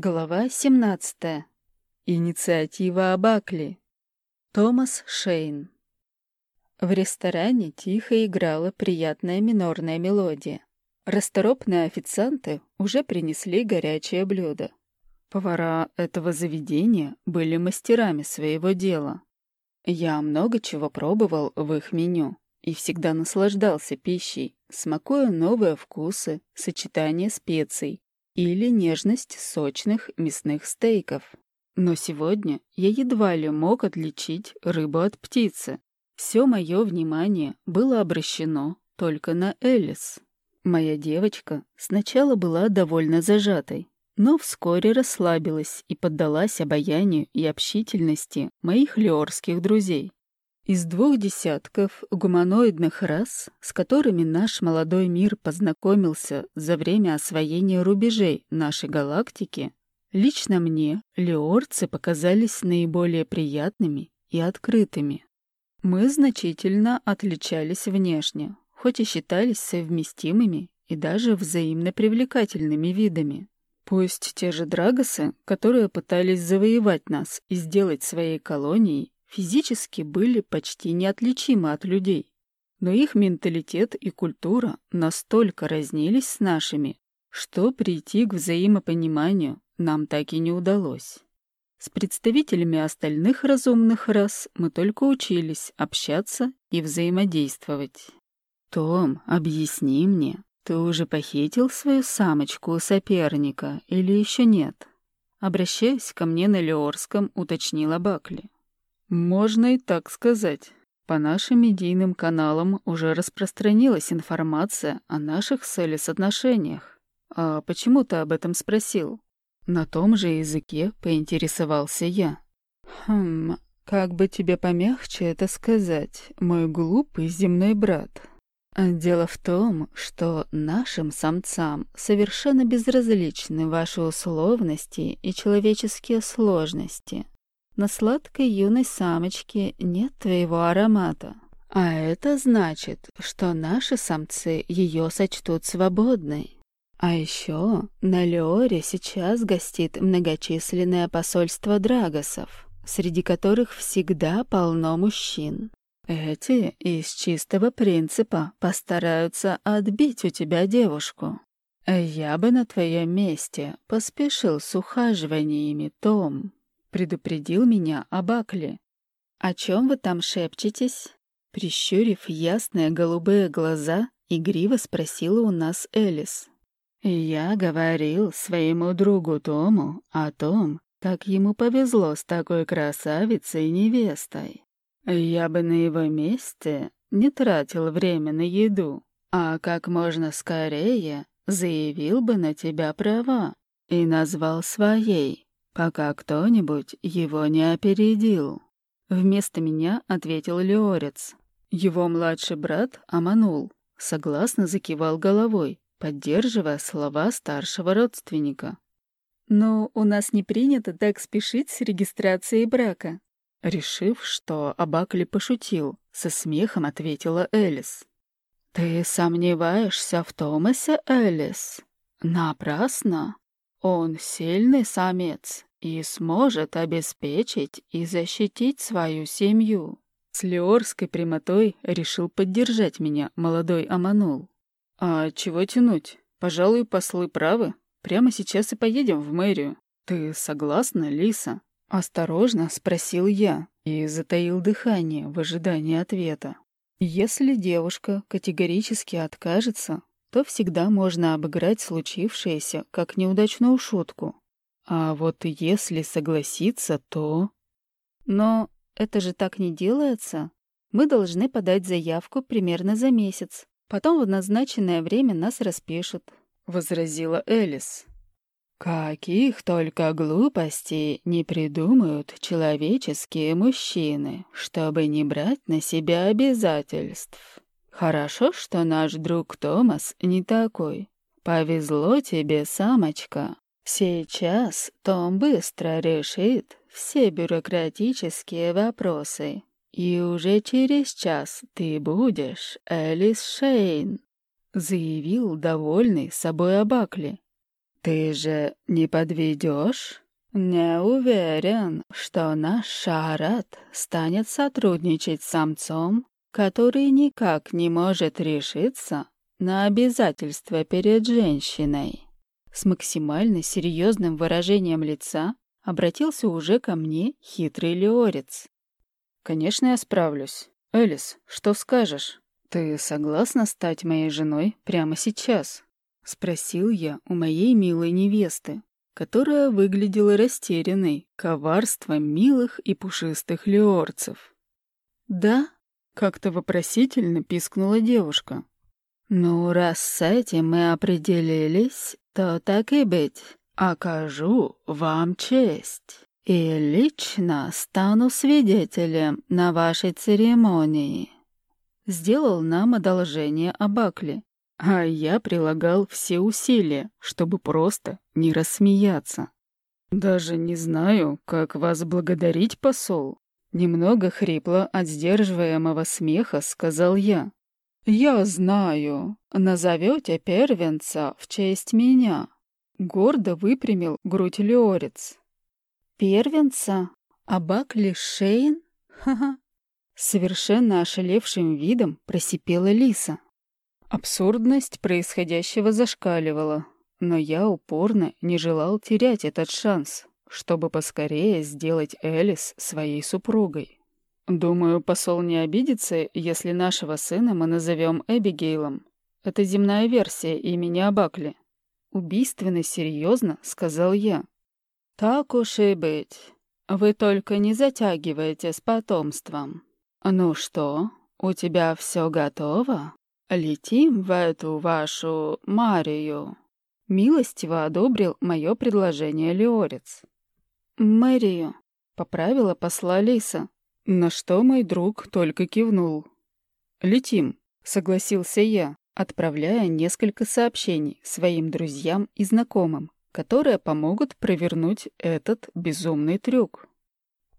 Глава 17. Инициатива Абакли. Томас Шейн. В ресторане тихо играла приятная минорная мелодия. Расторопные официанты уже принесли горячее блюдо. Повара этого заведения были мастерами своего дела. Я много чего пробовал в их меню и всегда наслаждался пищей, смакуя новые вкусы, сочетания специй, или нежность сочных мясных стейков. Но сегодня я едва ли мог отличить рыбу от птицы. Все мое внимание было обращено только на Элис. Моя девочка сначала была довольно зажатой, но вскоре расслабилась и поддалась обаянию и общительности моих леорских друзей. Из двух десятков гуманоидных рас, с которыми наш молодой мир познакомился за время освоения рубежей нашей галактики, лично мне леорцы показались наиболее приятными и открытыми. Мы значительно отличались внешне, хоть и считались совместимыми и даже взаимно привлекательными видами. Пусть те же драгосы, которые пытались завоевать нас и сделать своей колонией, физически были почти неотличимы от людей, но их менталитет и культура настолько разнились с нашими, что прийти к взаимопониманию нам так и не удалось. С представителями остальных разумных рас мы только учились общаться и взаимодействовать. «Том, объясни мне, ты уже похитил свою самочку у соперника или еще нет?» Обращаясь ко мне на Леорском, уточнила Бакли. Можно и так сказать. По нашим медийным каналам уже распространилась информация о наших с Элис отношениях. А почему ты об этом спросил? На том же языке поинтересовался я. Хм, как бы тебе помягче это сказать, мой глупый земной брат. Дело в том, что нашим самцам совершенно безразличны ваши условности и человеческие сложности. На сладкой юной самочке нет твоего аромата. А это значит, что наши самцы ее сочтут свободной. А еще на Леоре сейчас гостит многочисленное посольство драгосов, среди которых всегда полно мужчин. Эти из чистого принципа постараются отбить у тебя девушку. Я бы на твоем месте поспешил с ухаживаниями, Том предупредил меня об Акле. «О чем вы там шепчетесь?» Прищурив ясные голубые глаза, игриво спросила у нас Элис. «Я говорил своему другу Тому о том, как ему повезло с такой красавицей-невестой. Я бы на его месте не тратил время на еду, а как можно скорее заявил бы на тебя права и назвал своей, пока кто-нибудь его не опередил. Вместо меня ответил Леорец. Его младший брат Аманул согласно закивал головой, поддерживая слова старшего родственника. «Но у нас не принято так спешить с регистрацией брака». Решив, что Абакли пошутил, со смехом ответила Элис. «Ты сомневаешься в Томасе, Элис? Напрасно. Он сильный самец и сможет обеспечить и защитить свою семью. С леорской прямотой решил поддержать меня молодой Аманул. А чего тянуть? Пожалуй, послы правы. Прямо сейчас и поедем в мэрию. Ты согласна, Лиса? Осторожно спросил я и затаил дыхание в ожидании ответа. Если девушка категорически откажется, то всегда можно обыграть случившееся как неудачную шутку. А вот если согласиться, то... Но это же так не делается. Мы должны подать заявку примерно за месяц. Потом в назначенное время нас распишут», — возразила Элис. «Каких только глупостей не придумают человеческие мужчины, чтобы не брать на себя обязательств. Хорошо, что наш друг Томас не такой. Повезло тебе, самочка. Сейчас Том быстро решит все бюрократические вопросы, и уже через час ты будешь Элис Шейн», — заявил довольный собой Абакли. Ты же не подведешь? Не уверен, что наш Шарат станет сотрудничать с самцом, который никак не может решиться на обязательства перед женщиной. С максимально серьезным выражением лица обратился уже ко мне хитрый Леорец. «Конечно, я справлюсь. Элис, что скажешь? Ты согласна стать моей женой прямо сейчас?» — спросил я у моей милой невесты, которая выглядела растерянной коварством милых и пушистых леорцев. «Да?» — как-то вопросительно пискнула девушка. «Ну, раз с этим мы определились, то так и быть, окажу вам честь и лично стану свидетелем на вашей церемонии». Сделал нам одолжение Абакли, а я прилагал все усилия, чтобы просто не рассмеяться. «Даже не знаю, как вас благодарить, посол», — немного хрипло от сдерживаемого смеха сказал я. «Я знаю. Назовете первенца в честь меня». Гордо выпрямил грудь Леорец. «Первенца? Абакли Шейн? Ха-ха!» Совершенно ошалевшим видом просипела Лиса. Абсурдность происходящего зашкаливала, но я упорно не желал терять этот шанс, чтобы поскорее сделать Элис своей супругой. «Думаю, посол не обидится, если нашего сына мы назовем Эбигейлом. Это земная версия имени Абакли». Убийственно серьезно сказал я. «Так уж и быть. Вы только не затягиваете с потомством. Ну что, у тебя все готово? Летим в эту вашу Марию». Милостиво одобрил мое предложение Леорец. «Мэрию», — поправила посла Лиса. На что мой друг только кивнул. «Летим», — согласился я, отправляя несколько сообщений своим друзьям и знакомым, которые помогут провернуть этот безумный трюк.